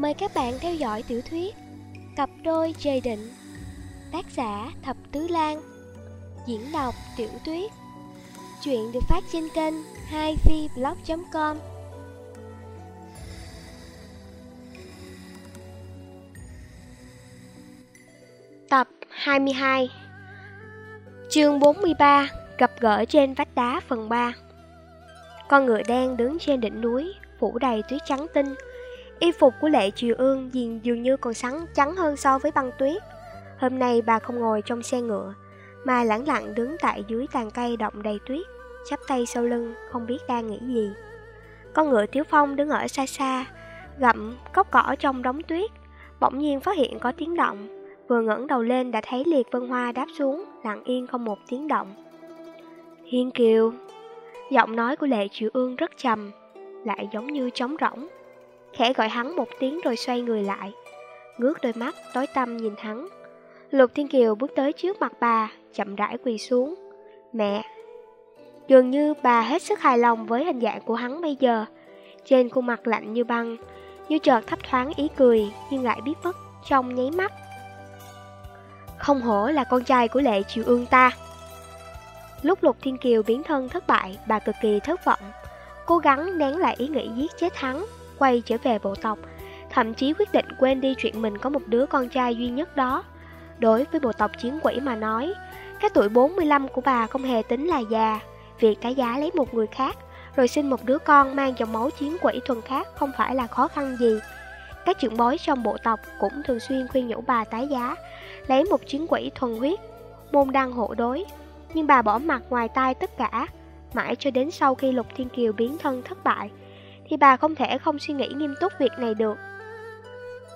Mời các bạn theo dõi tiểu thuyết Cặp đôi trời định, Tác giả Thập Tứ Lan, Diễn đọc Tiểu Tuyết. Chuyện được phát trên kênh 2vblog.com Tập 22 Chương 43 Gặp gỡ trên vách đá phần 3 Con ngựa đen đứng trên đỉnh núi, Phủ đầy tuyết trắng tinh. Y phục của Lệ Triều Ương nhìn dường như còn sắn trắng hơn so với băng tuyết. Hôm nay bà không ngồi trong xe ngựa, mà lẳng lặng đứng tại dưới tàn cây động đầy tuyết, chắp tay sau lưng, không biết đang nghĩ gì. Con ngựa Tiếu Phong đứng ở xa xa, gặm cốc cỏ trong đống tuyết, bỗng nhiên phát hiện có tiếng động. Vừa ngẩng đầu lên đã thấy Liệt Vân Hoa đáp xuống, lặng yên không một tiếng động. Hiên Kiều Giọng nói của Lệ Triều Ương rất trầm, lại giống như trống rỗng. Khẽ gọi hắn một tiếng rồi xoay người lại. Ngước đôi mắt, tối tăm nhìn hắn. Lục Thiên Kiều bước tới trước mặt bà, Chậm rãi quỳ xuống. Mẹ, Dường như bà hết sức hài lòng với hình dạng của hắn bây giờ. Trên khuôn mặt lạnh như băng, Như chợt thấp thoáng ý cười, Nhưng lại biết mất trong nháy mắt. Không hổ là con trai của lệ triều ương ta. Lúc Lục Thiên Kiều biến thân thất bại, Bà cực kỳ thất vọng, Cố gắng nén lại ý nghĩ giết chết hắn quay trở về bộ tộc, thậm chí quyết định quên đi chuyện mình có một đứa con trai duy nhất đó. Đối với bộ tộc chiến quỷ mà nói, cái tuổi 45 của bà không hề tính là già, việc cái giá lấy một người khác, rồi sinh một đứa con mang dòng máu chiến quỷ thuần khác không phải là khó khăn gì. Các trưởng bối trong bộ tộc cũng thường xuyên khuyên nhủ bà tái giá, lấy một chiến quỷ thuần huyết, môn đăng hộ đối. Nhưng bà bỏ mặt ngoài tai tất cả, mãi cho đến sau khi Lục Thiên Kiều biến thân thất bại, thì bà không thể không suy nghĩ nghiêm túc việc này được.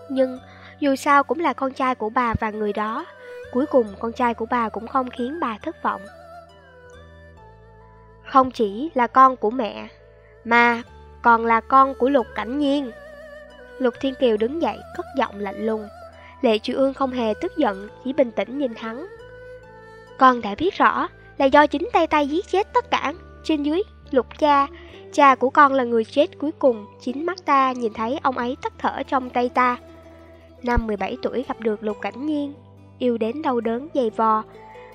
Nhưng dù sao cũng là con trai của bà và người đó, cuối cùng con trai của bà cũng không khiến bà thất vọng. Không chỉ là con của mẹ, mà còn là con của Lục Cảnh Nhiên. Lục Thiên Kiều đứng dậy, cất giọng lạnh lùng. Lệ Triệu Ương không hề tức giận, chỉ bình tĩnh nhìn hắn. Con đã biết rõ là do chính tay tay giết chết tất cả trên dưới lục cha Cha của con là người chết cuối cùng, chính mắt ta nhìn thấy ông ấy tắt thở trong tay ta. Năm 17 tuổi gặp được Lục Cảnh Nhiên, yêu đến đau đớn dày vò.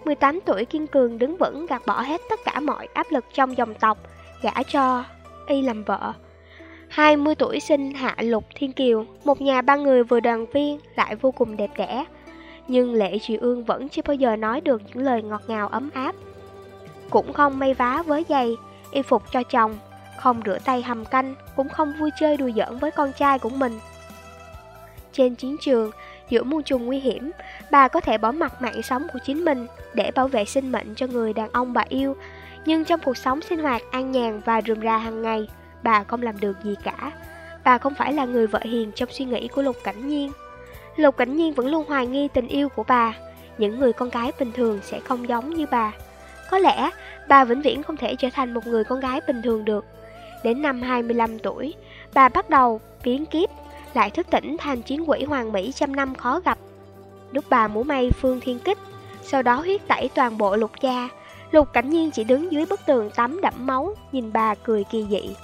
18 tuổi kiên cường đứng vững gạt bỏ hết tất cả mọi áp lực trong dòng tộc, gả cho y làm vợ. 20 tuổi sinh hạ Lục Thiên Kiều, một nhà ba người vừa đoàn viên lại vô cùng đẹp đẽ. Nhưng Lệ Trị Ương vẫn chưa bao giờ nói được những lời ngọt ngào ấm áp. Cũng không may vá với giày, y phục cho chồng, không rửa tay hầm canh, cũng không vui chơi đùa giỡn với con trai của mình. Trên chiến trường, giữa muôn trùng nguy hiểm, bà có thể bỏ mặt mạng sống của chính mình để bảo vệ sinh mệnh cho người đàn ông bà yêu. Nhưng trong cuộc sống sinh hoạt an nhàn và rườm rà hàng ngày, bà không làm được gì cả. Bà không phải là người vợ hiền trong suy nghĩ của Lục Cảnh Nhiên. Lục Cảnh Nhiên vẫn luôn hoài nghi tình yêu của bà. Những người con gái bình thường sẽ không giống như bà. Có lẽ bà vĩnh viễn không thể trở thành một người con gái bình thường được. Đến năm 25 tuổi, bà bắt đầu biến kiếp, lại thức tỉnh thành chiến quỷ hoàng mỹ trăm năm khó gặp. Lúc bà múa may phương thiên kích, sau đó huyết tẩy toàn bộ lục gia, lục cảnh nhiên chỉ đứng dưới bức tường tắm đẫm máu, nhìn bà cười kỳ dị.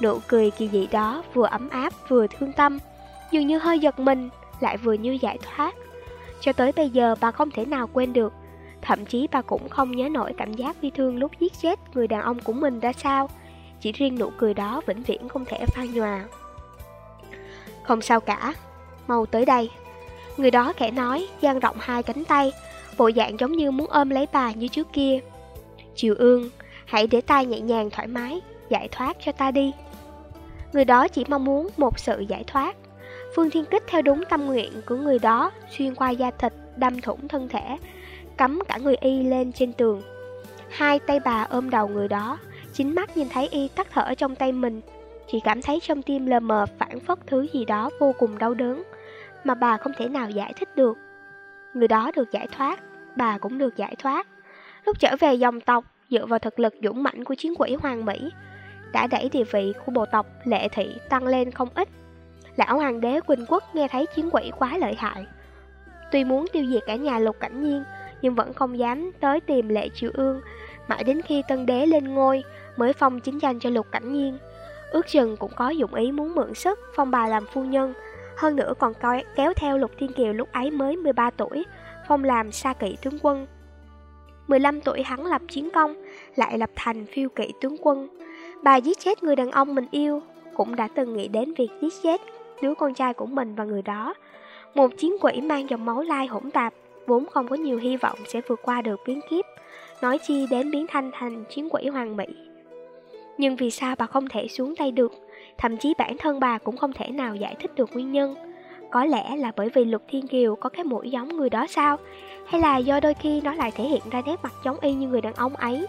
Nụ cười kỳ dị đó vừa ấm áp vừa thương tâm, dường như hơi giật mình, lại vừa như giải thoát. Cho tới bây giờ bà không thể nào quên được, thậm chí bà cũng không nhớ nổi cảm giác bi thương lúc giết chết người đàn ông của mình ra sao. Chỉ riêng nụ cười đó vĩnh viễn không thể pha nhòa. Không sao cả, Mau tới đây. Người đó khẽ nói dang rộng hai cánh tay, Bộ dạng giống như muốn ôm lấy bà như trước kia. Chiều ương, Hãy để tay nhẹ nhàng thoải mái, Giải thoát cho ta đi. Người đó chỉ mong muốn một sự giải thoát. Phương Thiên Kích theo đúng tâm nguyện của người đó, Xuyên qua da thịt, Đâm thủng thân thể, Cắm cả người y lên trên tường. Hai tay bà ôm đầu người đó. Chính mắt nhìn thấy y tắt thở trong tay mình. Chỉ cảm thấy trong tim lờ mờ phản phất thứ gì đó vô cùng đau đớn, Mà bà không thể nào giải thích được. Người đó được giải thoát, Bà cũng được giải thoát. Lúc trở về dòng tộc, Dựa vào thực lực dũng mãnh của chiến quỷ Hoàng Mỹ, Đã đẩy địa vị của bộ tộc Lệ Thị tăng lên không ít. Lão hoàng đế Quỳnh Quốc nghe thấy chiến quỷ quá lợi hại. Tuy muốn tiêu diệt cả nhà lục cảnh nhiên, Nhưng vẫn không dám tới tìm Lệ Triều Ương Mãi đến khi tân đế lên ngôi mới phong chính danh cho Lục Cảnh Nhiên. Ước chừng cũng có dụng ý muốn mượn sức phong bà làm phu nhân, hơn nữa còn coi kéo theo Lục Thiên Kiều lúc ấy mới 13 tuổi, phong làm sa kỵ tướng quân. 15 tuổi hắn lập chiến công, lại lập thành phiêu kỵ tướng quân. Bà giết chết người đàn ông mình yêu, cũng đã từng nghĩ đến việc giết chết đứa con trai của mình và người đó. Một chiến quỷ mang dòng máu lai hỗn tạp, vốn không có nhiều hy vọng sẽ vượt qua được biến kiếp, nói chi đến biến thanh thành chiến quỷ hoàng mỹ. Nhưng vì sao bà không thể xuống tay được, thậm chí bản thân bà cũng không thể nào giải thích được nguyên nhân. Có lẽ là bởi vì Lục Thiên Kiều có cái mũi giống người đó sao? Hay là do đôi khi nó lại thể hiện ra nét mặt giống y như người đàn ông ấy?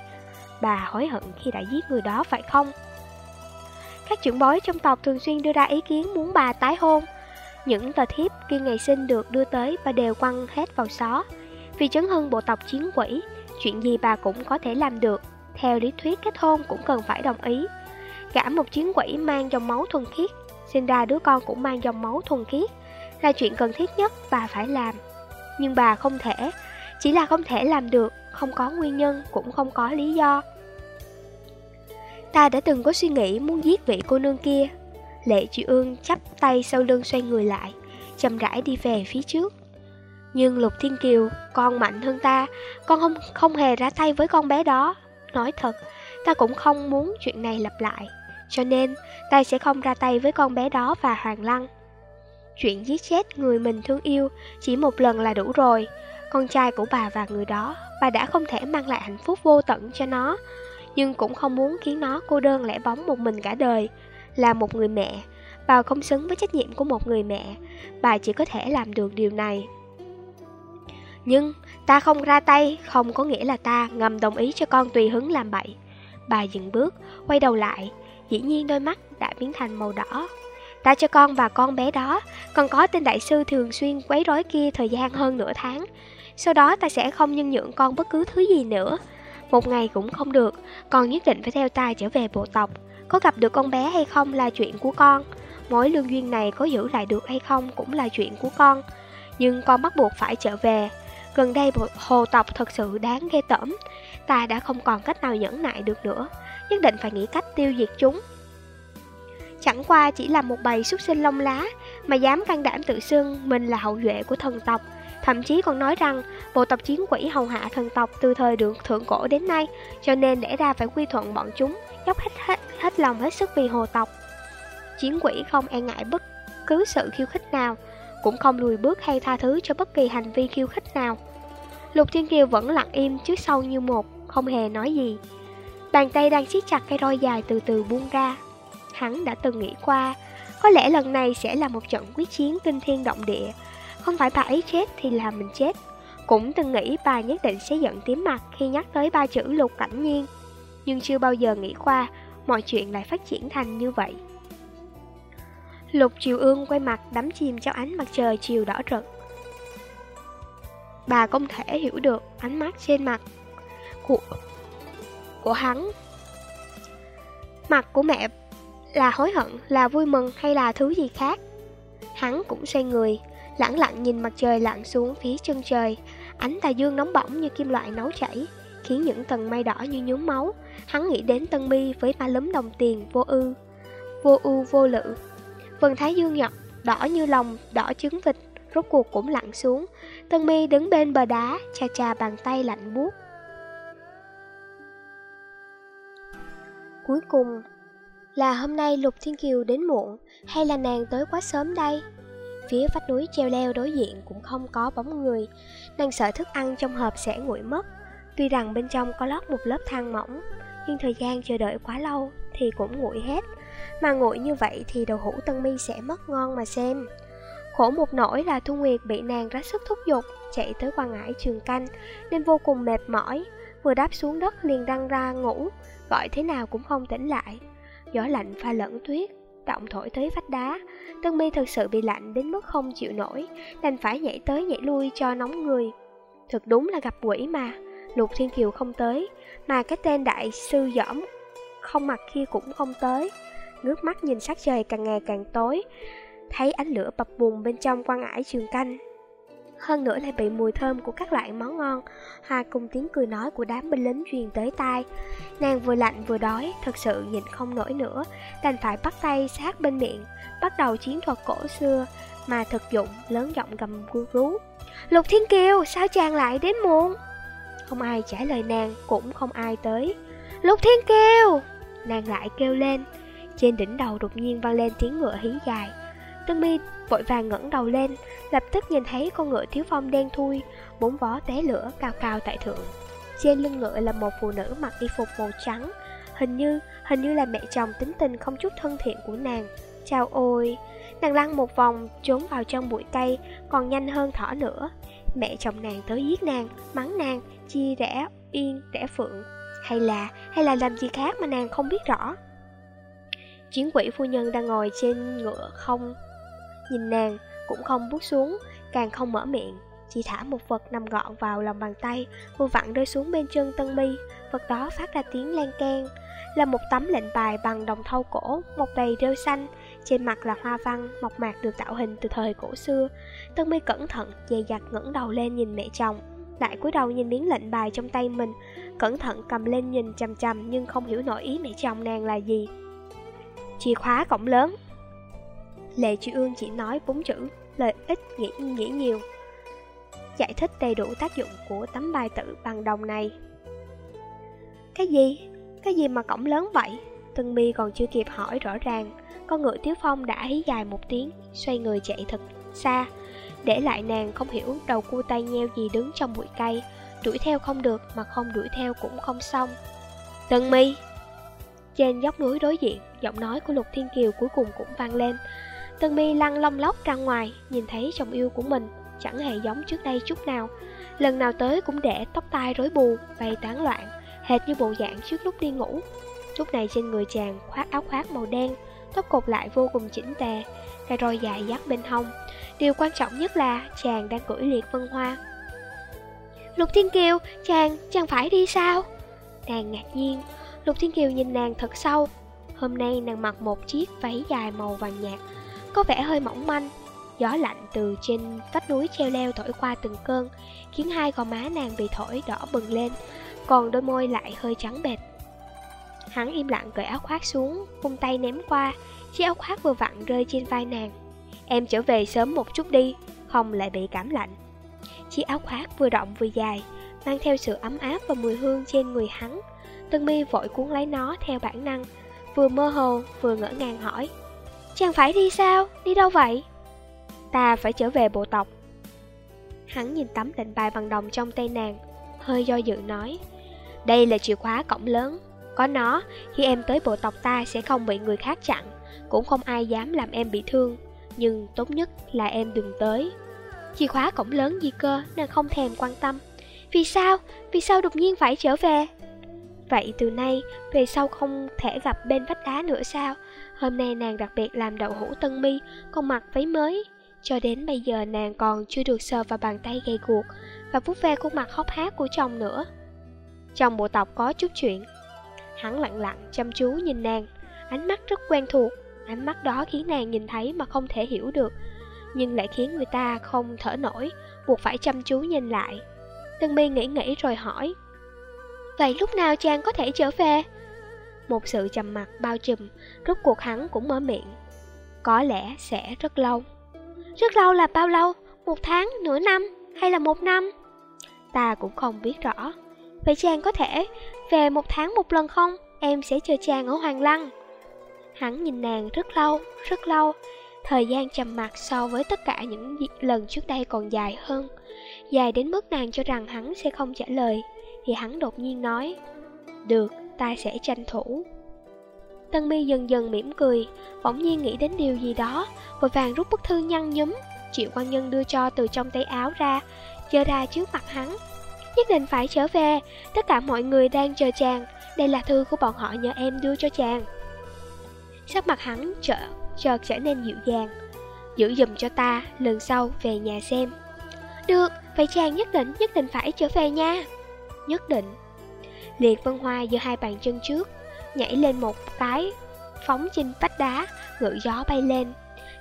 Bà hối hận khi đã giết người đó phải không? Các trưởng bối trong tộc thường xuyên đưa ra ý kiến muốn bà tái hôn. Những tờ thiếp khi ngày sinh được đưa tới và đều quăng hết vào xó. Vì chấn hưng bộ tộc chiến quỷ, chuyện gì bà cũng có thể làm được. Theo lý thuyết kết hôn cũng cần phải đồng ý. Cả một chiến quỷ mang dòng máu thuần khiết, sinh ra đứa con cũng mang dòng máu thuần khiết, là chuyện cần thiết nhất bà phải làm. Nhưng bà không thể, chỉ là không thể làm được, không có nguyên nhân, cũng không có lý do. Ta đã từng có suy nghĩ muốn giết vị cô nương kia. Lệ chị ương chắp tay sau lưng xoay người lại, chậm rãi đi về phía trước. Nhưng Lục Thiên Kiều, con mạnh hơn ta, con không không hề ra tay với con bé đó. Nói thật, ta cũng không muốn chuyện này lặp lại. Cho nên, ta sẽ không ra tay với con bé đó và Hoàng Lăng. Chuyện giết chết người mình thương yêu chỉ một lần là đủ rồi. Con trai của bà và người đó, bà đã không thể mang lại hạnh phúc vô tận cho nó. Nhưng cũng không muốn khiến nó cô đơn lẻ bóng một mình cả đời. Là một người mẹ, bà không xứng với trách nhiệm của một người mẹ. Bà chỉ có thể làm được điều này. Nhưng ta không ra tay không có nghĩa là ta ngầm đồng ý cho con tùy hứng làm bậy. Bà dừng bước, quay đầu lại, dĩ nhiên đôi mắt đã biến thành màu đỏ. Ta cho con và con bé đó, còn có tên đại sư thường xuyên quấy rối kia thời gian hơn nửa tháng. Sau đó ta sẽ không nhân nhượng con bất cứ thứ gì nữa. Một ngày cũng không được, con nhất định phải theo ta trở về bộ tộc. Có gặp được con bé hay không là chuyện của con. Mối lương duyên này có giữ lại được hay không cũng là chuyện của con. Nhưng con bắt buộc phải trở về. Gần đây hồ tộc thật sự đáng ghê tởm. Ta đã không còn cách nào nhẫn nại được nữa. Nhất định phải nghĩ cách tiêu diệt chúng. Chẳng qua chỉ là một bầy súc sinh lông lá mà dám can đảm tự xưng mình là hậu duệ của thần tộc. Thậm chí còn nói rằng bộ tộc chiến quỷ hầu hạ thần tộc từ thời được thượng cổ đến nay, cho nên để ra phải quy thuận bọn chúng, dốc hết, hết, hết lòng hết sức vì hồ tộc. Chiến quỷ không e ngại bất cứ sự khiêu khích nào, cũng không lùi bước hay tha thứ cho bất kỳ hành vi khiêu khích nào. Lục Thiên Kiều vẫn lặng im trước sau như một, không hề nói gì. Bàn tay đang siết chặt cây roi dài từ từ buông ra, hắn đã từng nghĩ qua. Có lẽ lần này sẽ là một trận quyết chiến kinh thiên động địa. Không phải bà ấy chết thì là mình chết. Cũng từng nghĩ bà nhất định sẽ giận tím mặt khi nhắc tới ba chữ lục cảnh nhiên. Nhưng chưa bao giờ nghĩ qua mọi chuyện lại phát triển thành như vậy. Lục Triều Ương quay mặt đắm chìm trong ánh mặt trời chiều đỏ rực. Bà không thể hiểu được ánh mắt trên mặt của, của hắn. Mặt của mẹ là hối hận, là vui mừng hay là thứ gì khác Hắn cũng xoay người Lặng lặng nhìn mặt trời lặn xuống phía chân trời Ánh tà dương nóng bỏng như kim loại nấu chảy Khiến những tầng mây đỏ như nhuốm máu Hắn nghĩ đến tân mi với ba lúm đồng tiền vô ư Vô ưu vô lự Vân thái dương nhật Đỏ như lòng, đỏ trứng vịt Rốt cuộc cũng lặn xuống Tân mi đứng bên bờ đá Chà chà bàn tay lạnh buốt Cuối cùng là hôm nay Lục Thiên Kiều đến muộn hay là nàng tới quá sớm đây? Phía vách núi treo leo đối diện cũng không có bóng người, nàng sợ thức ăn trong hộp sẽ nguội mất. Tuy rằng bên trong có lót một lớp than mỏng, nhưng thời gian chờ đợi quá lâu thì cũng nguội hết. Mà nguội như vậy thì đầu hũ tân mi sẽ mất ngon mà xem. Khổ một nỗi là Thu Nguyệt bị nàng ra sức thúc giục, chạy tới quan ngãi trường canh, nên vô cùng mệt mỏi. Vừa đáp xuống đất liền đăng ra ngủ, gọi thế nào cũng không tỉnh lại. Gió lạnh pha lẫn tuyết Động thổi tới vách đá Tân mi thật sự bị lạnh đến mức không chịu nổi Đành phải nhảy tới nhảy lui cho nóng người Thực đúng là gặp quỷ mà Lục Thiên Kiều không tới Mà cái tên đại sư giỏm Không mặt kia cũng không tới Ngước mắt nhìn sắc trời càng ngày càng tối Thấy ánh lửa bập bùng bên trong quan ải trường canh hơn nữa lại bị mùi thơm của các loại món ngon, hòa cùng tiếng cười nói của đám binh lính truyền tới tai. Nàng vừa lạnh vừa đói, thật sự nhìn không nổi nữa, đành phải bắt tay sát bên miệng, bắt đầu chiến thuật cổ xưa, mà thực dụng lớn giọng gầm gu rú. Lục Thiên Kiều, sao chàng lại đến muộn? Không ai trả lời nàng, cũng không ai tới. Lục Thiên Kiều! Nàng lại kêu lên. Trên đỉnh đầu đột nhiên vang lên tiếng ngựa hí dài. Tân mi vội vàng ngẩng đầu lên, lập tức nhìn thấy con ngựa thiếu phong đen thui, bốn vó té lửa cao cao tại thượng. Trên lưng ngựa là một phụ nữ mặc y phục màu trắng, hình như, hình như là mẹ chồng tính tình không chút thân thiện của nàng. Chào ôi, nàng lăn một vòng, trốn vào trong bụi cây, còn nhanh hơn thỏ nữa. Mẹ chồng nàng tới giết nàng, mắng nàng, chia rẽ yên, rẽ phượng. Hay là, hay là làm gì khác mà nàng không biết rõ. Chiến quỷ phu nhân đang ngồi trên ngựa không. Nhìn nàng, cũng không bước xuống, Càng không mở miệng, Chỉ thả một vật nằm gọn vào lòng bàn tay, Vừa vặn rơi xuống bên chân Tân Mi. Vật đó phát ra tiếng lan can Là một tấm lệnh bài bằng đồng thau cổ Một đầy rêu xanh. Trên mặt là hoa văn, mộc mạc được tạo hình từ thời cổ xưa. Tân Mi cẩn thận dè dặt ngẩng đầu lên nhìn mẹ chồng, Lại cúi đầu nhìn miếng lệnh bài trong tay mình. Cẩn thận cầm lên nhìn chằm chằm Nhưng không hiểu nổi ý mẹ chồng nàng là gì. Chìa khóa cổng lớn. Lệ Chi Ương chỉ nói bốn chữ Lời ít nghĩ nghĩ nhiều. Giải thích đầy đủ tác dụng của tấm bài tử bằng đồng này. Cái gì? Cái gì mà cổng lớn vậy? Tân mi còn chưa kịp hỏi rõ ràng, Con ngựa Tiếu Phong đã hí dài một tiếng, Xoay người chạy thật xa. Để lại nàng không hiểu đầu cua tay nheo gì đứng trong bụi cây, Đuổi theo không được mà không đuổi theo cũng không xong. Tân mi trên dốc núi đối diện Giọng nói của Lục Thiên Kiều cuối cùng cũng vang lên. Tân mi lăn lông lóc ra ngoài Nhìn thấy chồng yêu của mình Chẳng hề giống trước đây chút nào. Lần nào tới cũng để tóc tai rối bù Bay tán loạn Hệt như bộ dạng trước lúc đi ngủ. Lúc này trên người chàng khoác áo khoác màu đen Tóc cột lại vô cùng chỉnh tề Cây roi dài dắt bên hông. Điều quan trọng nhất là chàng đang cưỡi liệt vân hoa. Lục Thiên Kiều, chàng, chàng phải đi sao? Nàng ngạc nhiên Lục Thiên Kiều nhìn nàng thật sâu. Hôm nay nàng mặc một chiếc váy dài màu vàng nhạt, Có vẻ hơi mỏng manh. Gió lạnh từ trên vách núi treo leo thổi qua từng cơn, Khiến hai gò má nàng bị thổi đỏ bừng lên, Còn đôi môi lại hơi trắng bệt Hắn im lặng cởi áo khoác xuống, Vung tay ném qua, Chiếc áo khoác vừa vặn rơi trên vai nàng. Em trở về sớm một chút đi, Không lại bị cảm lạnh. Chiếc áo khoác vừa rộng vừa dài, Mang theo sự ấm áp và mùi hương trên người hắn. Tân mi vội cuốn lấy nó theo bản năng Vừa mơ hồ vừa ngỡ ngàng hỏi Chàng phải đi sao? Đi đâu vậy? Ta phải trở về bộ tộc Hắn nhìn tấm lệnh bài bằng đồng trong tay nàng Hơi do dự nói Đây là chìa khóa cổng lớn Có nó, khi em tới bộ tộc ta sẽ không bị người khác chặn Cũng không ai dám làm em bị thương Nhưng tốt nhất là em đừng tới Chìa khóa cổng lớn gì cơ Nàng không thèm quan tâm Vì sao? Vì sao đột nhiên phải trở về? Vậy từ nay, về sau không thể gặp bên vách đá nữa sao? Hôm nay nàng đặc biệt làm đậu hũ tân mi, còn mặc váy mới. Cho đến bây giờ nàng còn chưa được sờ vào bàn tay gầy guộc và vuốt ve khuôn mặt hốc hác của chồng nữa. Trong bộ tộc có chút chuyện. Hắn lặng lặng chăm chú nhìn nàng, ánh mắt rất quen thuộc. Ánh mắt đó khiến nàng nhìn thấy mà không thể hiểu được, nhưng lại khiến người ta không thở nổi, buộc phải chăm chú nhìn lại. Tân mi nghĩ nghĩ rồi hỏi, Vậy lúc nào chàng có thể trở về? Một sự trầm mặc bao trùm, rốt cuộc hắn cũng mở miệng. Có lẽ sẽ rất lâu. Rất lâu là bao lâu? Một tháng, nửa năm hay là một năm? Ta cũng không biết rõ. Vậy chàng có thể về một tháng một lần không? Em sẽ chờ chàng ở Hoàng Lăng. Hắn nhìn nàng rất lâu, rất lâu. Thời gian trầm mặc so với tất cả những lần trước đây còn dài hơn. Dài đến mức nàng cho rằng hắn sẽ không trả lời thì hắn đột nhiên nói Được, ta sẽ tranh thủ. Tân mi dần dần mỉm cười Bỗng nhiên nghĩ đến điều gì đó Vội vàng rút bức thư nhăn nhúm Triệu quan nhân đưa cho từ trong tay áo ra Giơ ra trước mặt hắn. Nhất định phải trở về Tất cả mọi người đang chờ chàng Đây là thư của bọn họ nhờ em đưa cho chàng. Sắc mặt hắn chợt chợt trở nên dịu dàng Giữ dùm cho ta Lần sau về nhà xem. Được, vậy chàng nhất định nhất định phải trở về nha nhất định. Liệt Vân Hoa giơ hai bàn chân trước, nhảy lên một cái, phóng trên vách đá, ngự gió bay lên.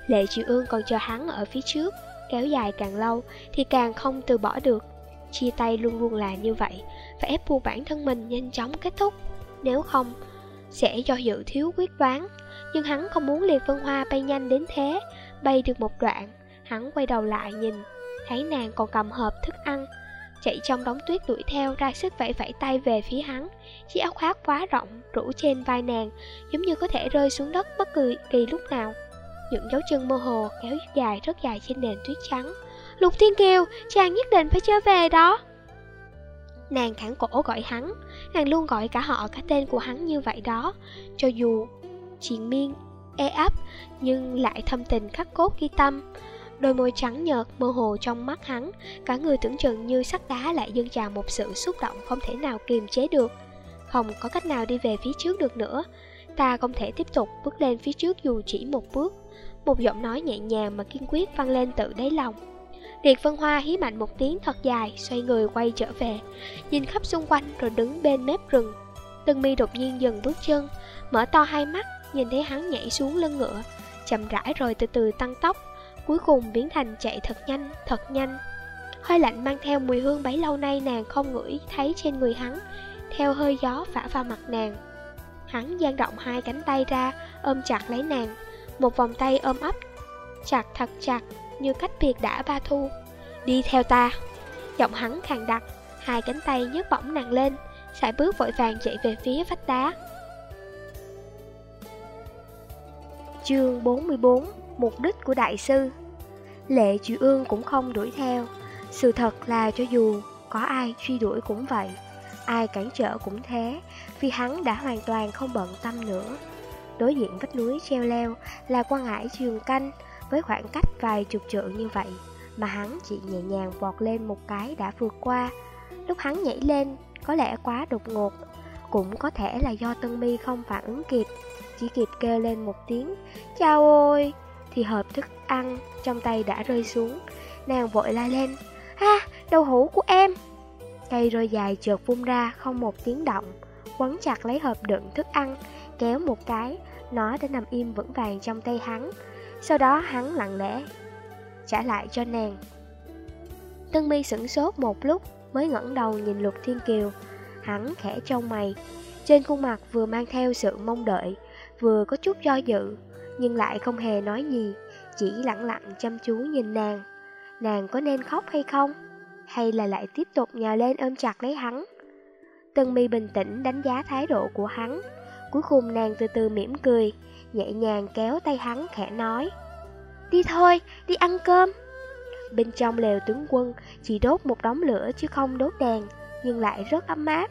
Lệ Triệu Ương còn chờ hắn ở phía trước, kéo dài càng lâu thì càng không từ bỏ được. Chia tay luôn luôn là như vậy, phải ép buộc bản thân mình nhanh chóng kết thúc. Nếu không, sẽ do dự thiếu quyết đoán. Nhưng hắn không muốn Liệt Vân Hoa bay nhanh đến thế, bay được một đoạn, Hắn quay đầu lại nhìn, thấy nàng còn cầm hộp thức ăn, chạy trong đống tuyết đuổi theo ra sức vẫy vẫy tay về phía hắn. Chiếc áo khoác quá rộng, rủ trên vai nàng, giống như có thể rơi xuống đất bất cứ kỳ lúc nào. Những dấu chân mơ hồ kéo dài rất dài trên nền tuyết trắng. Lục Thiên Kiều, chàng nhất định phải trở về đó. Nàng khẳng cổ gọi hắn, nàng luôn gọi cả họ cả tên của hắn như vậy đó, cho dù triền miên, e ấp, nhưng lại thâm tình khắc cốt ghi tâm. Đôi môi trắng nhợt mơ hồ trong mắt hắn, cả người tưởng chừng như sắt đá lại dâng trào một sự xúc động không thể nào kiềm chế được. Không có cách nào đi về phía trước được nữa, ta không thể tiếp tục bước lên phía trước dù chỉ một bước. Một giọng nói nhẹ nhàng mà kiên quyết vang lên tự đáy lòng. Điệt Vân Hoa hí mạnh một tiếng thật dài, xoay người quay trở về, nhìn khắp xung quanh rồi đứng bên mép rừng. Tân mi đột nhiên dừng bước chân, mở to hai mắt, nhìn thấy hắn nhảy xuống lưng ngựa, chậm rãi rồi từ từ tăng tốc, cuối cùng biến thành chạy thật nhanh, thật nhanh. Hơi lạnh mang theo mùi hương bấy lâu nay nàng không ngửi thấy trên người hắn, theo hơi gió phả vào mặt nàng. Hắn dang rộng hai cánh tay ra, ôm chặt lấy nàng, một vòng tay ôm ấp, chặt thật chặt, như cách biệt đã ba thu. Đi theo ta. Giọng hắn khàn đặc, hai cánh tay nhấc bổng nàng lên, sải bước vội vàng chạy về phía vách đá. Chương 44 Mục đích của đại sư Lệ Triệu Ương cũng không đuổi theo. Sự thật là cho dù có ai truy đuổi cũng vậy, Ai cản trở cũng thế, Vì hắn đã hoàn toàn không bận tâm nữa. Đối diện vách núi treo leo là quan hải trường canh Với khoảng cách vài chục trượng như vậy, Mà hắn chỉ nhẹ nhàng vọt lên một cái đã vượt qua. Lúc hắn nhảy lên, có lẽ quá đột ngột, Cũng có thể là do Tân Mi không phản ứng kịp, chỉ kịp kêu lên một tiếng, Chào ôi! Thì hộp thức ăn trong tay đã rơi xuống. Nàng vội la lên Ha, đầu hũ của em! Cây roi dài chợt vung ra không một tiếng động Quấn chặt lấy hộp đựng thức ăn Kéo một cái Nó đã nằm im vững vàng trong tay hắn. Sau đó hắn lặng lẽ Trả lại cho nàng. Tân mi sửng sốt một lúc Mới ngẩng đầu nhìn Lục Thiên Kiều. Hắn khẽ trong mày Trên khuôn mặt vừa mang theo sự mong đợi vừa có chút do dự, nhưng lại không hề nói gì, chỉ lặng lặng chăm chú nhìn nàng. Nàng có nên khóc hay không? Hay là lại tiếp tục nhào lên ôm chặt lấy hắn? Tân mi bình tĩnh đánh giá thái độ của hắn. Cuối cùng nàng từ từ mỉm cười, nhẹ nhàng kéo tay hắn khẽ nói. Đi thôi, đi ăn cơm. Bên trong lều tướng quân chỉ đốt một đống lửa chứ không đốt đèn, nhưng lại rất ấm áp.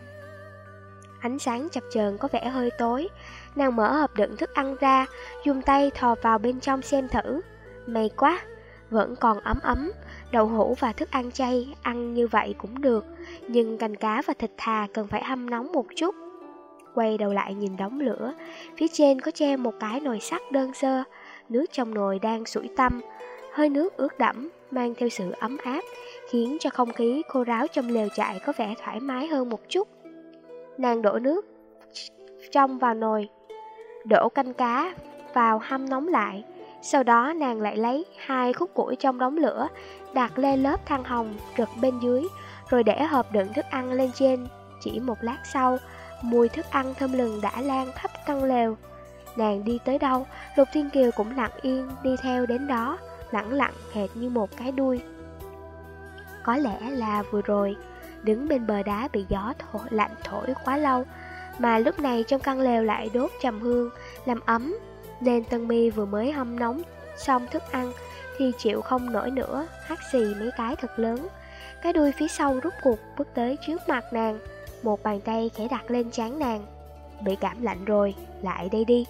Ánh sáng chập chờn có vẻ hơi tối, Nàng mở hộp đựng thức ăn ra, dùng tay thò vào bên trong xem thử. May quá, vẫn còn ấm ấm, đậu hũ và thức ăn chay, ăn như vậy cũng được, nhưng canh cá và thịt thà cần phải hâm nóng một chút. Quay đầu lại nhìn đống lửa, phía trên có treo một cái nồi sắt đơn sơ, nước trong nồi đang sủi tăm, hơi nước ướt đẫm, mang theo sự ấm áp, khiến cho không khí khô ráo trong lều trại có vẻ thoải mái hơn một chút. Nàng đổ nước trong vào nồi, đổ canh cá vào hâm nóng lại. Sau đó nàng lại lấy hai khúc củi trong đống lửa, đặt lên lớp than hồng rực bên dưới, rồi để hộp đựng thức ăn lên trên. Chỉ một lát sau, mùi thức ăn thơm lừng đã lan khắp căn lều. Nàng đi tới đâu, Lục Thiên Kiều cũng lặng yên đi theo đến đó, lặng lặng hệt như một cái đuôi. Có lẽ là vừa rồi, đứng bên bờ đá bị gió thổi, lạnh thổi quá lâu, mà lúc này trong căn lều lại đốt trầm hương, làm ấm, nên Tân Mi vừa mới hâm nóng xong thức ăn thì chịu không nổi nữa, hắt xì mấy cái thật lớn. Cái đuôi phía sau rút cuộc bước tới trước mặt nàng, một bàn tay khẽ đặt lên trán nàng. Bị cảm lạnh rồi, lại đây đi.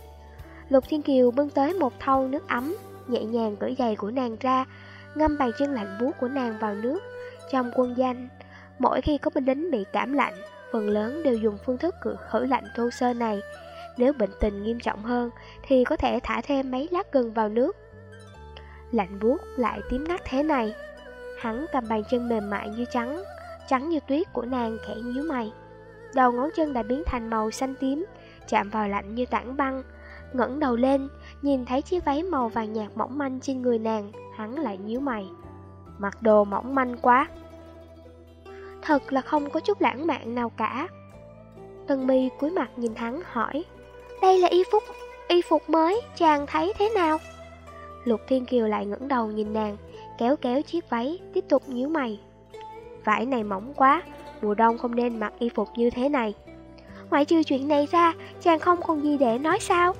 Lục Thiên Kiều bưng tới một thau nước ấm, nhẹ nhàng cởi giày của nàng ra, ngâm bàn chân lạnh buốt của nàng vào nước. Trong quân danh, mỗi khi có binh lính bị cảm lạnh, phần lớn đều dùng phương thức khử lạnh thô sơ này. Nếu bệnh tình nghiêm trọng hơn thì có thể thả thêm mấy lát gừng vào nước. Lạnh buốt lại tím ngắt thế này. Hắn cầm bàn chân mềm mại như trắng, trắng như tuyết của nàng khẽ nhíu mày. Đầu ngón chân đã biến thành màu xanh tím, chạm vào lạnh như tảng băng. ngẩng đầu lên, nhìn thấy chiếc váy màu vàng nhạt mỏng manh trên người nàng, hắn lại nhíu mày. Mặc đồ mỏng manh quá. Thật là không có chút lãng mạn nào cả Tân mi cúi mặt nhìn hắn hỏi Đây là y phục, y phục mới, chàng thấy thế nào? Lục Thiên Kiều lại ngẩng đầu nhìn nàng kéo kéo chiếc váy, tiếp tục nhíu mày. Vải này mỏng quá, mùa đông không nên mặc y phục như thế này. Ngoại trừ chuyện này ra, chàng không còn gì để nói sao?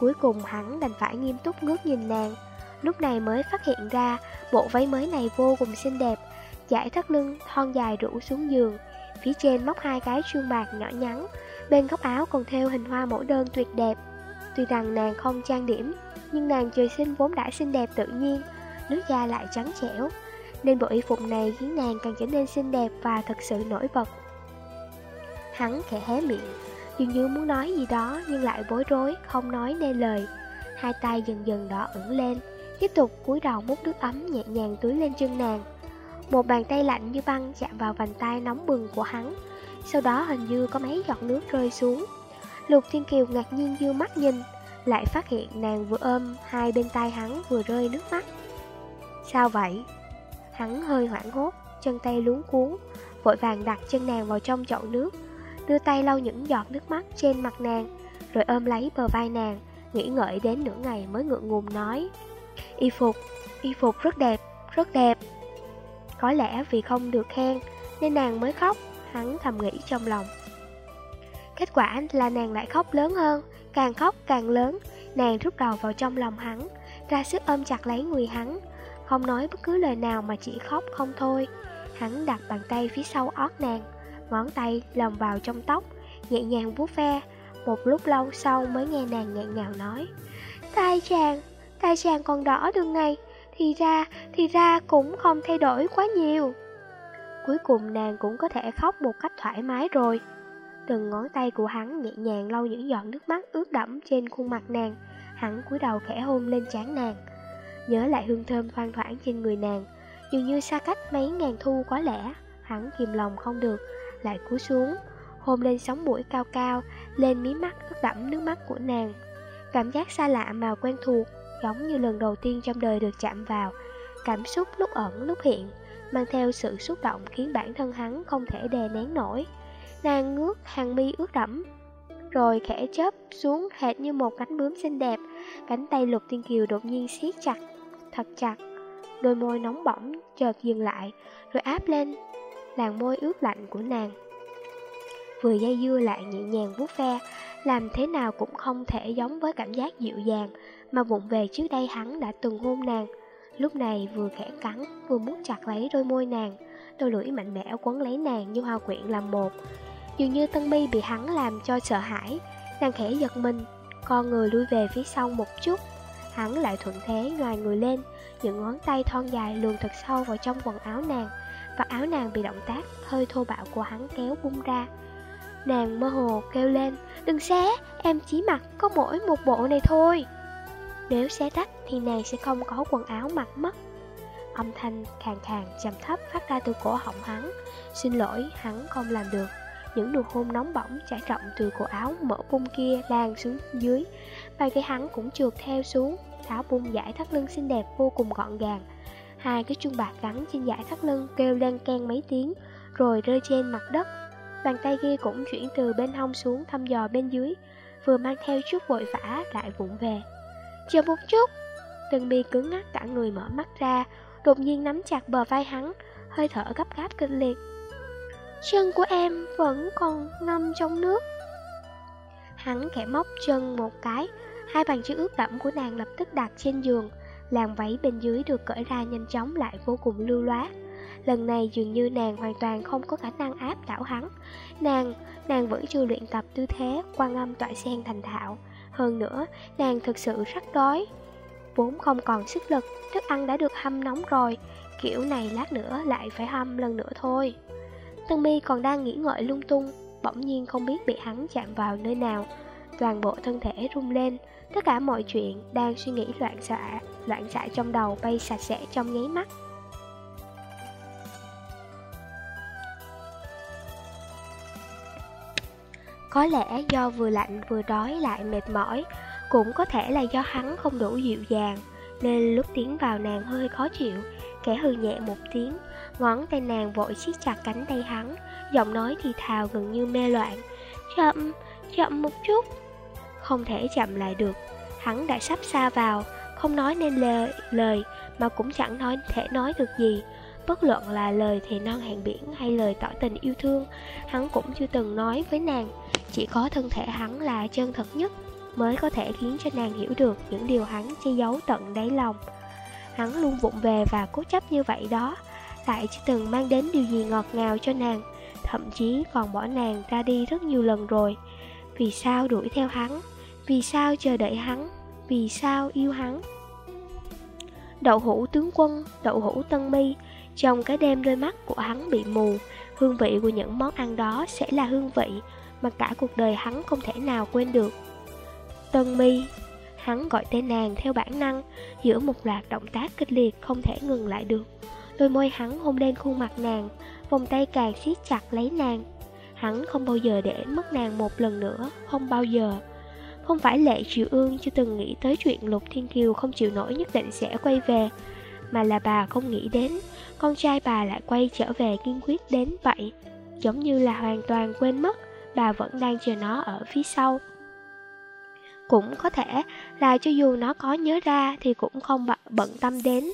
Cuối cùng hắn đành phải nghiêm túc ngước nhìn nàng, lúc này mới phát hiện ra bộ váy mới này vô cùng xinh đẹp, giải thắt lưng, thon dài rủ xuống giường, phía trên móc hai cái chuông bạc nhỏ nhắn, bên góc áo còn theo hình hoa mẫu đơn tuyệt đẹp. Tuy rằng nàng không trang điểm, nhưng nàng trời sinh vốn đã xinh đẹp tự nhiên, nước da lại trắng trẻo, nên bộ y phục này khiến nàng càng trở nên xinh đẹp và thật sự nổi bật. Hắn khẽ hé miệng, dường như muốn nói gì đó nhưng lại bối rối, không nói nên lời. Hai tay dần dần đỏ ửng lên, tiếp tục cúi đầu mút nước ấm nhẹ nhàng tưới lên chân nàng. Một bàn tay lạnh như băng chạm vào vành tay nóng bừng của hắn, sau đó hình như có mấy giọt nước rơi xuống. Lục Thiên Kiều ngạc nhiên dương mắt nhìn, lại phát hiện nàng vừa ôm hai bên tay hắn vừa rơi nước mắt. Sao vậy? Hắn hơi hoảng hốt, chân tay luống cuốn, vội vàng đặt chân nàng vào trong chậu nước, đưa tay lau những giọt nước mắt trên mặt nàng, rồi ôm lấy bờ vai nàng, nghĩ ngợi đến nửa ngày mới ngượng ngùng nói. Y phục, y phục rất đẹp, rất đẹp. Có lẽ vì không được khen, nên nàng mới khóc, hắn thầm nghĩ trong lòng. Kết quả là nàng lại khóc lớn hơn, càng khóc càng lớn, nàng rút đầu vào trong lòng hắn, ra sức ôm chặt lấy người hắn, không nói bất cứ lời nào mà chỉ khóc không thôi. Hắn đặt bàn tay phía sau ót nàng, ngón tay lồng vào trong tóc, nhẹ nhàng vuốt ve. Một lúc lâu sau mới nghe nàng nhẹ ngào nói, Tai chàng, tai chàng còn đỏ đường ngày, thì ra, thì ra cũng không thay đổi quá nhiều. Cuối cùng nàng cũng có thể khóc một cách thoải mái rồi. Từng ngón tay của hắn nhẹ nhàng lau những giọt nước mắt ướt đẫm trên khuôn mặt nàng, hắn cúi đầu khẽ hôn lên trán nàng. Nhớ lại hương thơm thoang thoảng trên người nàng Dường như xa cách mấy ngàn thu quá lẽ Hắn kìm lòng không được Lại cúi xuống Hôn lên sóng mũi cao cao Lên mí mắt ướt đẫm nước mắt của nàng Cảm giác xa lạ mà quen thuộc Giống như lần đầu tiên trong đời được chạm vào. Cảm xúc lúc ẩn, lúc hiện, Mang theo sự xúc động khiến bản thân hắn không thể đè nén nổi. Nàng ngước hàng mi ướt đẫm, Rồi khẽ chớp xuống hệt như một cánh bướm xinh đẹp. Cánh tay lục tiên kiều đột nhiên siết chặt, thật chặt, Đôi môi nóng bỏng chợt dừng lại, Rồi áp lên làn môi ướt lạnh của nàng. Vừa dây dưa lại nhẹ nhàng vuốt ve, Làm thế nào cũng không thể giống với cảm giác dịu dàng mà vụng về trước đây hắn đã từng hôn nàng. Lúc này vừa khẽ cắn Vừa mút chặt lấy đôi môi nàng Đôi lưỡi mạnh mẽ quấn lấy nàng như hoa quyện làm một. Dường như Tân Mi bị hắn làm cho sợ hãi Nàng khẽ giật mình Con người lui về phía sau một chút. Hắn lại thuận thế ngoài người lên Những ngón tay thon dài luồn thật sâu vào trong quần áo nàng Và áo nàng bị động tác hơi thô bạo của hắn kéo bung ra. Nàng mơ hồ kêu lên Đừng xé, em chỉ mặc có mỗi một bộ này thôi. Nếu xé rách thì nàng sẽ không có quần áo mặc mất. Âm thanh khàn khàn trầm thấp phát ra từ cổ họng hắn. Xin lỗi, hắn không làm được. Những nụ hôn nóng bỏng trải rộng từ cổ áo mở bung kia lan xuống dưới. Bàn tay hắn cũng trượt theo xuống. Tháo bung giải thắt lưng xinh đẹp vô cùng gọn gàng. Hai cái chuông bạc gắn trên giải thắt lưng kêu len can mấy tiếng Rồi rơi trên mặt đất. Bàn tay kia cũng chuyển từ bên hông xuống thăm dò bên dưới Vừa mang theo chút vội vã lại vụng về. Chờ một chút. Từng bi cứng ngắc cả người mở mắt ra Đột nhiên nắm chặt bờ vai hắn Hơi thở gấp gáp kinh liệt. Chân của em vẫn còn ngâm trong nước. Hắn khẽ móc chân một cái Hai bàn chân ướt đẫm của nàng lập tức đặt trên giường. Làn váy bên dưới được cởi ra nhanh chóng lại vô cùng lưu loát. Lần này dường như nàng hoàn toàn không có khả năng áp đảo hắn. Nàng, nàng vẫn chưa luyện tập tư thế quan âm tọa sen thành thạo. Hơn nữa, nàng thực sự rất đói. Vốn không còn sức lực, thức ăn đã được hâm nóng rồi. Kiểu này lát nữa lại phải hâm lần nữa thôi. Tân mi còn đang nghĩ ngợi lung tung Bỗng nhiên không biết bị hắn chạm vào nơi nào. Toàn bộ thân thể rung lên Tất cả mọi chuyện đang suy nghĩ loạn xạ Loạn xạ trong đầu bay sạch sẽ trong nháy mắt. Có lẽ do vừa lạnh vừa đói lại mệt mỏi Cũng có thể là do hắn không đủ dịu dàng Nên lúc tiến vào nàng hơi khó chịu Kẻ hư nhẹ một tiếng Ngón tay nàng vội siết chặt cánh tay hắn Giọng nói thì thào gần như mê loạn Chậm, chậm một chút Không thể chậm lại được Hắn đã sắp xa vào Không nói nên lời, lời mà cũng chẳng nói thể nói được gì. Bất luận là lời thề non hẹn biển hay lời tỏ tình yêu thương, hắn cũng chưa từng nói với nàng. Chỉ có thân thể hắn là chân thật nhất, mới có thể khiến cho nàng hiểu được những điều hắn che giấu tận đáy lòng. Hắn luôn vụng về và cố chấp như vậy đó, lại chưa từng mang đến điều gì ngọt ngào cho nàng, thậm chí còn bỏ nàng ra đi rất nhiều lần rồi. Vì sao đuổi theo hắn? Vì sao chờ đợi hắn? Vì sao yêu hắn? Đậu hũ tướng quân, đậu hũ tân mi, trong cái đêm đôi mắt của hắn bị mù, hương vị của những món ăn đó sẽ là hương vị mà cả cuộc đời hắn không thể nào quên được. Tân mi, hắn gọi tên nàng theo bản năng, giữa một loạt động tác kịch liệt không thể ngừng lại được. Đôi môi hắn hôn lên khuôn mặt nàng, vòng tay càng siết chặt lấy nàng. Hắn không bao giờ để mất nàng một lần nữa, không bao giờ. Không phải lệ triệu ương chưa từng nghĩ tới chuyện Lục Thiên Kiều không chịu nổi nhất định sẽ quay về, mà là bà không nghĩ đến, con trai bà lại quay trở về kiên quyết đến vậy. Giống như là hoàn toàn quên mất, bà vẫn đang chờ nó ở phía sau. Cũng có thể là cho dù nó có nhớ ra thì cũng không bận tâm đến.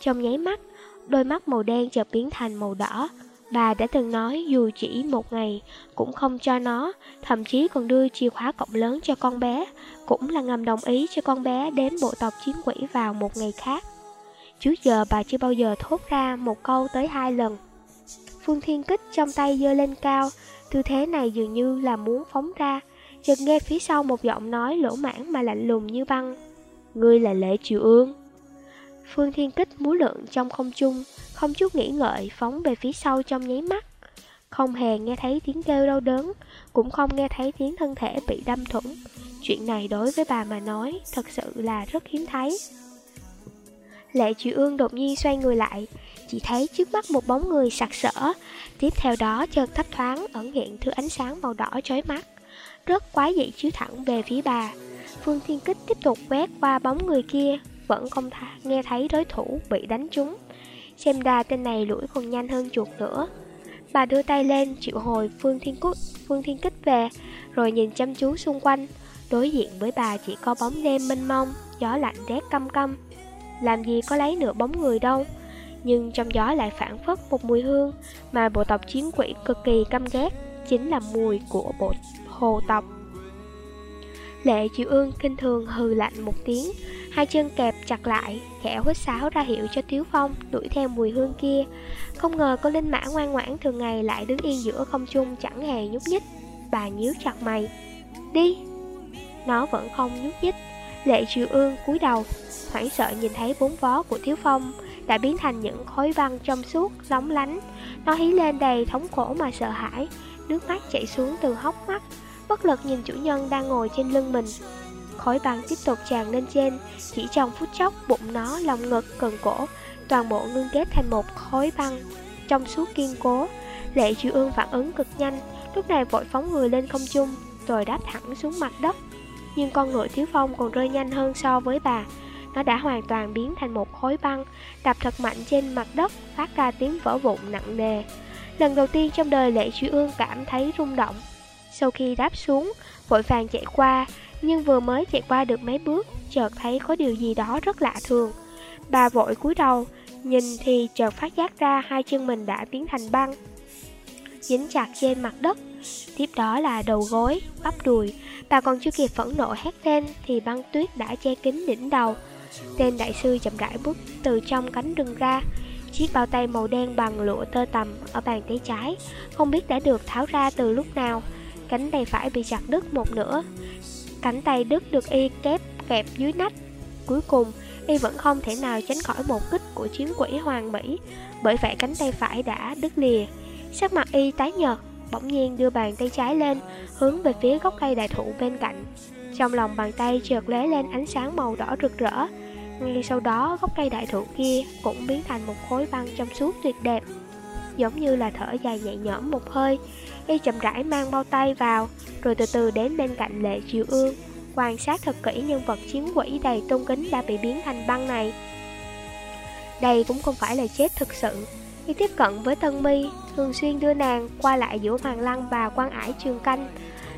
Trong nháy mắt, đôi mắt màu đen chợt biến thành màu đỏ, Bà đã từng nói dù chỉ một ngày cũng không cho nó, thậm chí còn đưa chìa khóa cổng lớn cho con bé, cũng là ngầm đồng ý cho con bé đến bộ tộc chiến quỷ vào một ngày khác. Trước giờ bà chưa bao giờ thốt ra một câu tới hai lần. Phương Thiên Kích trong tay giơ lên cao, tư thế này dường như là muốn phóng ra, chợt nghe phía sau một giọng nói lỗ mãn mà lạnh lùng như băng. Ngươi là Lệ Triều Ương. Phương Thiên Kích múa lượn trong không trung, không chút nghĩ ngợi phóng về phía sau trong nháy mắt. Không hề nghe thấy tiếng kêu đau đớn, cũng không nghe thấy tiếng thân thể bị đâm thủng. Chuyện này đối với bà mà nói thật sự là rất hiếm thấy. Lệ Chị Ương đột nhiên xoay người lại, chỉ thấy trước mắt một bóng người sặc sỡ, tiếp theo đó chợt thấp thoáng ẩn hiện thứ ánh sáng màu đỏ chói mắt, rất quá dị chiếu thẳng về phía bà. Phương Thiên Kích tiếp tục quét qua bóng người kia, vẫn không nghe thấy đối thủ bị đánh trúng. Xem ra tên này lũi còn nhanh hơn chuột nữa. Bà đưa tay lên triệu hồi Phương Thiên Cút, Phương Thiên Kích về Rồi nhìn chăm chú xung quanh. Đối diện với bà chỉ có bóng đêm mênh mông Gió lạnh rét căm căm. Làm gì có lấy nửa bóng người đâu Nhưng trong gió lại phản phất một mùi hương Mà bộ tộc chiến quỷ cực kỳ căm ghét Chính là mùi của bộ hồ tộc Lệ chịu ương kinh thường hừ lạnh một tiếng Hai chân kẹp chặt lại, khẽ huýt sáo ra hiệu cho Tiếu Phong đuổi theo mùi hương kia. Không ngờ con linh mã ngoan ngoãn thường ngày lại đứng yên giữa không trung chẳng hề nhúc nhích. Bà nhíu chặt mày. Đi! Nó vẫn không nhúc nhích. Lệ Triều Ương cúi đầu, hoảng sợ nhìn thấy bốn vó của thiếu Phong đã biến thành những khối băng trong suốt, lóng lánh. Nó hí lên đầy thống khổ mà sợ hãi, nước mắt chảy xuống từ hốc mắt, bất lực nhìn chủ nhân đang ngồi trên lưng mình, Khói băng tiếp tục tràn lên trên Chỉ trong phút chốc bụng nó, lòng ngực, cần cổ Toàn bộ ngưng kết thành một khối băng Trong suốt kiên cố. Lệ Triều ương phản ứng cực nhanh Lúc này vội phóng người lên không trung Rồi đáp thẳng xuống mặt đất. Nhưng con ngựa thiếu phong còn rơi nhanh hơn so với bà. Nó đã hoàn toàn biến thành một khối băng Đập thật mạnh trên mặt đất Phát ra tiếng vỡ vụn nặng nề. Lần đầu tiên trong đời Lệ Duy Ương cảm thấy rung động. Sau khi đáp xuống Vội vàng chạy qua nhưng vừa mới chạy qua được mấy bước, chợt thấy có điều gì đó rất lạ thường. Bà vội cúi đầu, nhìn thì chợt phát giác ra hai chân mình đã biến thành băng, dính chặt trên mặt đất. Tiếp đó là đầu gối, bắp đùi. Bà còn chưa kịp phẫn nộ hét lên thì băng tuyết đã che kín đỉnh đầu. Tên đại sư chậm rãi bước từ trong cánh rừng ra. Chiếc bao tay màu đen bằng lụa tơ tầm ở bàn tay trái, không biết đã được tháo ra từ lúc nào. Cánh tay phải bị chặt đứt một nửa, Cánh tay đứt được y kép kẹp dưới nách Cuối cùng, y vẫn không thể nào tránh khỏi một kích của chiến quỷ hoàng mỹ Bởi vậy cánh tay phải đã đứt lìa Sắc mặt y tái nhợt, Bỗng nhiên đưa bàn tay trái lên, Hướng về phía gốc cây đại thụ bên cạnh. Trong lòng bàn tay chợt lóe lên ánh sáng màu đỏ rực rỡ. Ngay sau đó, gốc cây đại thụ kia Cũng biến thành một khối băng trong suốt tuyệt đẹp, Giống như là thở dài nhẹ nhõm một hơi. Y chậm rãi mang bao tay vào, Rồi từ từ đến bên cạnh lệ chiều ương, Quan sát thật kỹ nhân vật chiến quỷ đầy tôn kính đã bị biến thành băng này. Đây cũng không phải là chết thực sự. Khi tiếp cận với Tân Mi Thường xuyên đưa nàng qua lại giữa Hoàng Lăng và quan ải trường canh.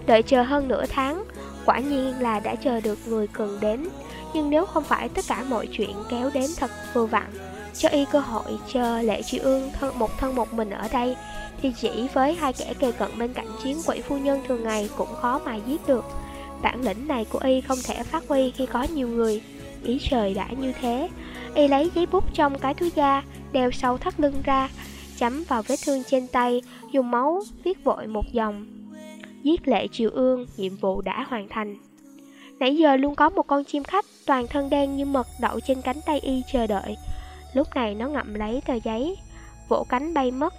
Đợi chờ hơn nửa tháng, Quả nhiên là đã chờ được người cần đến. Nhưng nếu không phải tất cả mọi chuyện kéo đến thật vừa vặn, Cho y cơ hội chờ Lệ Tri Ương thân một thân một mình ở đây, Thì chỉ với hai kẻ kề cận bên cạnh chiến quỷ phu nhân thường ngày cũng khó mà giết được. Bản lĩnh này của y không thể phát huy khi có nhiều người. Ý trời đã như thế. Y lấy giấy bút trong cái túi da Đeo sau thắt lưng ra, Chấm vào vết thương trên tay, Dùng máu viết vội một dòng. Giết lệ triều ương, Nhiệm vụ đã hoàn thành. Nãy giờ luôn có một con chim khách, Toàn thân đen như mật đậu trên cánh tay y chờ đợi. Lúc này nó ngậm lấy tờ giấy, Vỗ cánh bay mất.